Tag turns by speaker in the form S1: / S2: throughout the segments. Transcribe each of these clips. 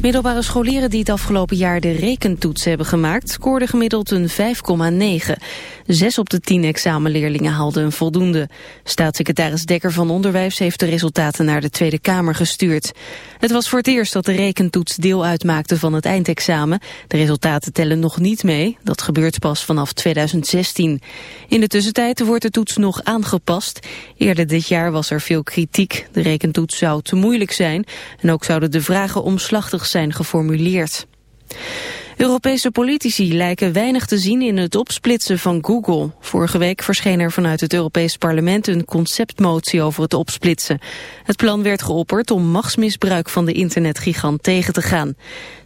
S1: Middelbare scholieren die het afgelopen jaar de rekentoets hebben gemaakt... scoorden gemiddeld een 5,9. Zes op de tien examenleerlingen haalden een voldoende. Staatssecretaris Dekker van Onderwijs heeft de resultaten naar de Tweede Kamer gestuurd. Het was voor het eerst dat de rekentoets deel uitmaakte van het eindexamen. De resultaten tellen nog niet mee. Dat gebeurt pas vanaf 2016. In de tussentijd wordt de toets nog aangepast. Eerder dit jaar was er veel kritiek. De rekentoets zou te moeilijk zijn en ook zouden de vragen omslachtig zijn geformuleerd. Europese politici lijken weinig te zien in het opsplitsen van Google. Vorige week verscheen er vanuit het Europees Parlement een conceptmotie over het opsplitsen. Het plan werd geopperd om machtsmisbruik van de internetgigant tegen te gaan.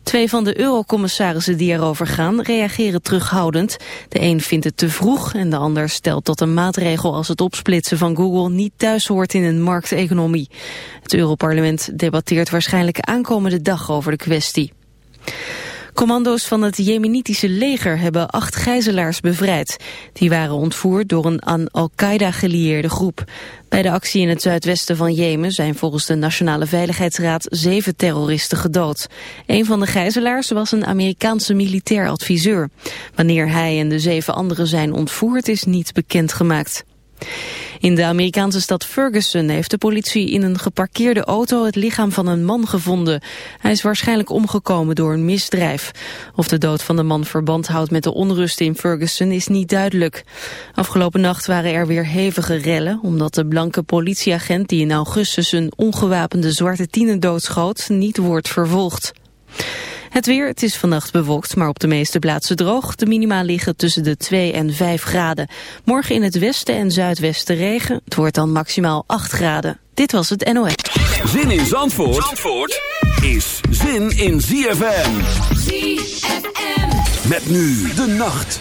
S1: Twee van de eurocommissarissen die erover gaan reageren terughoudend. De een vindt het te vroeg en de ander stelt dat een maatregel als het opsplitsen van Google niet thuis hoort in een markteconomie. Het Europarlement debatteert waarschijnlijk aankomende dag over de kwestie. Commando's van het Jemenitische leger hebben acht gijzelaars bevrijd. Die waren ontvoerd door een aan Al-Qaeda gelieerde groep. Bij de actie in het zuidwesten van Jemen zijn volgens de Nationale Veiligheidsraad zeven terroristen gedood. Een van de gijzelaars was een Amerikaanse militair adviseur. Wanneer hij en de zeven anderen zijn ontvoerd is niet bekendgemaakt. In de Amerikaanse stad Ferguson heeft de politie in een geparkeerde auto het lichaam van een man gevonden. Hij is waarschijnlijk omgekomen door een misdrijf. Of de dood van de man verband houdt met de onrust in Ferguson is niet duidelijk. Afgelopen nacht waren er weer hevige rellen omdat de blanke politieagent die in augustus een ongewapende zwarte tiener doodschoot niet wordt vervolgd. Het weer, het is vannacht bewolkt, maar op de meeste plaatsen droog. De minima liggen tussen de 2 en 5 graden. Morgen in het westen en zuidwesten regen. Het wordt dan maximaal 8 graden. Dit was het NOS.
S2: Zin in Zandvoort, Zandvoort is zin in ZFM. ZFM. Met nu de nacht.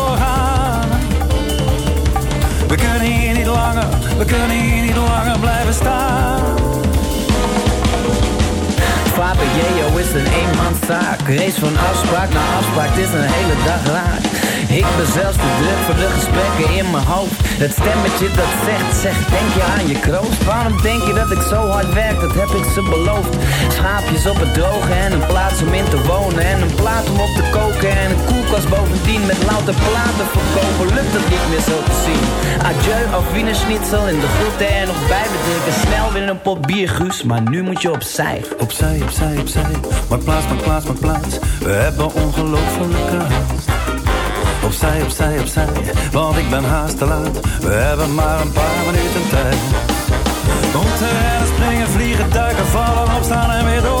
S3: We kunnen hier niet langer, we kunnen hier niet langer blijven staan.
S4: Vader Jeo is een eenmanszaak. Race van afspraak naar afspraak, het is een hele dag raak. Ik ben zelfs te druk voor de gesprekken in mijn hoofd. Het stemmetje dat zegt, zegt, denk je aan je kroost? Waarom denk je dat ik zo hard werk, dat heb ik ze beloofd. Schaapjes op het droge en een plaats om in te wonen. En een plaat om op te bovendien. Met louter platen verkopen, lukt het niet meer zo te zien. Adieu, Wiener Schnitzel in de groeten en nog bij me drinken. Snel weer een pot bier, Guus, maar nu moet je opzij.
S3: Opzij, opzij, opzij. Maak plaats, maak plaats, maak plaats. We hebben ongelofelijke haast. Opzij, opzij, opzij. Want ik ben haast te laat. We hebben maar een paar minuten tijd.
S5: We moeten rennen, springen, vliegen, duiken, vallen, opstaan en weer doorgaan.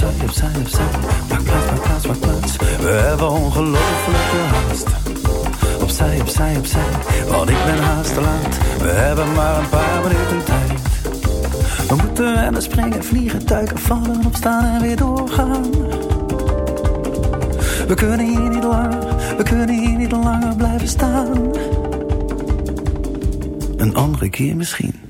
S5: Opzij, opzij, opzij, maak plaats, maak plaats, maak plaats. We hebben ongelofelijke haast. Opzij, opzij, opzij, want ik ben haast te laat. We hebben maar een paar minuten tijd. We moeten rennen, springen, vliegen, duiken, vallen, opstaan en weer doorgaan. We kunnen hier niet langer, we kunnen hier niet langer blijven staan. Een andere keer misschien.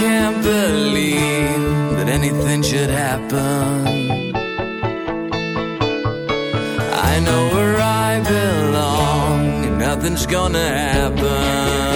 S6: Can't believe that anything should happen. I know where I belong, and nothing's gonna happen,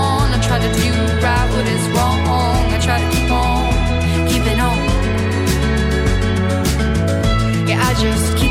S7: wrong. I try to keep on on. Yeah, I just keep.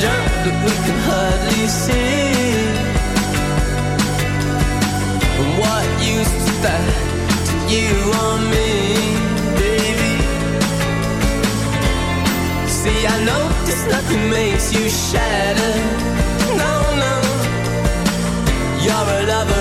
S6: jump that we can hardly see And what use is that to you or me, baby? See, I know this nothing makes you shatter No, no You're a lover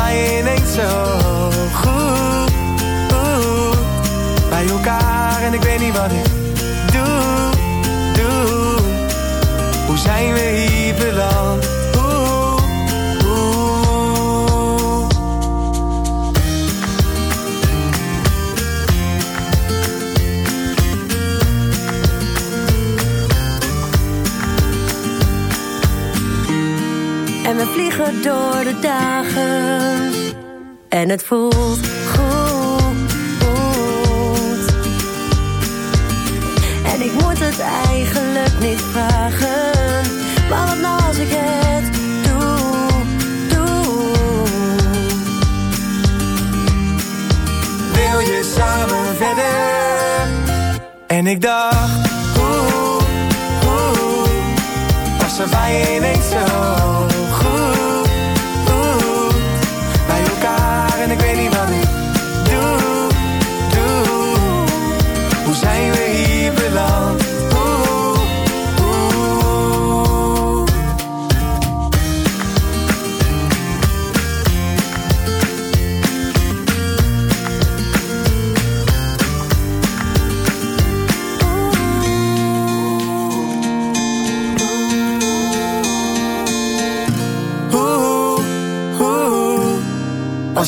S8: Bij ineens zo goed. Bij elkaar en ik weet niet wat ik doe, doe. Hoe zijn we hier beland?
S7: En we vliegen door de dagen. En het voelt goed, goed. En ik moet het eigenlijk niet vragen. Maar wat nou als ik het doe, doe.
S8: Wil je samen verder? En ik dacht, oeh, oeh. Was er bij ineens zo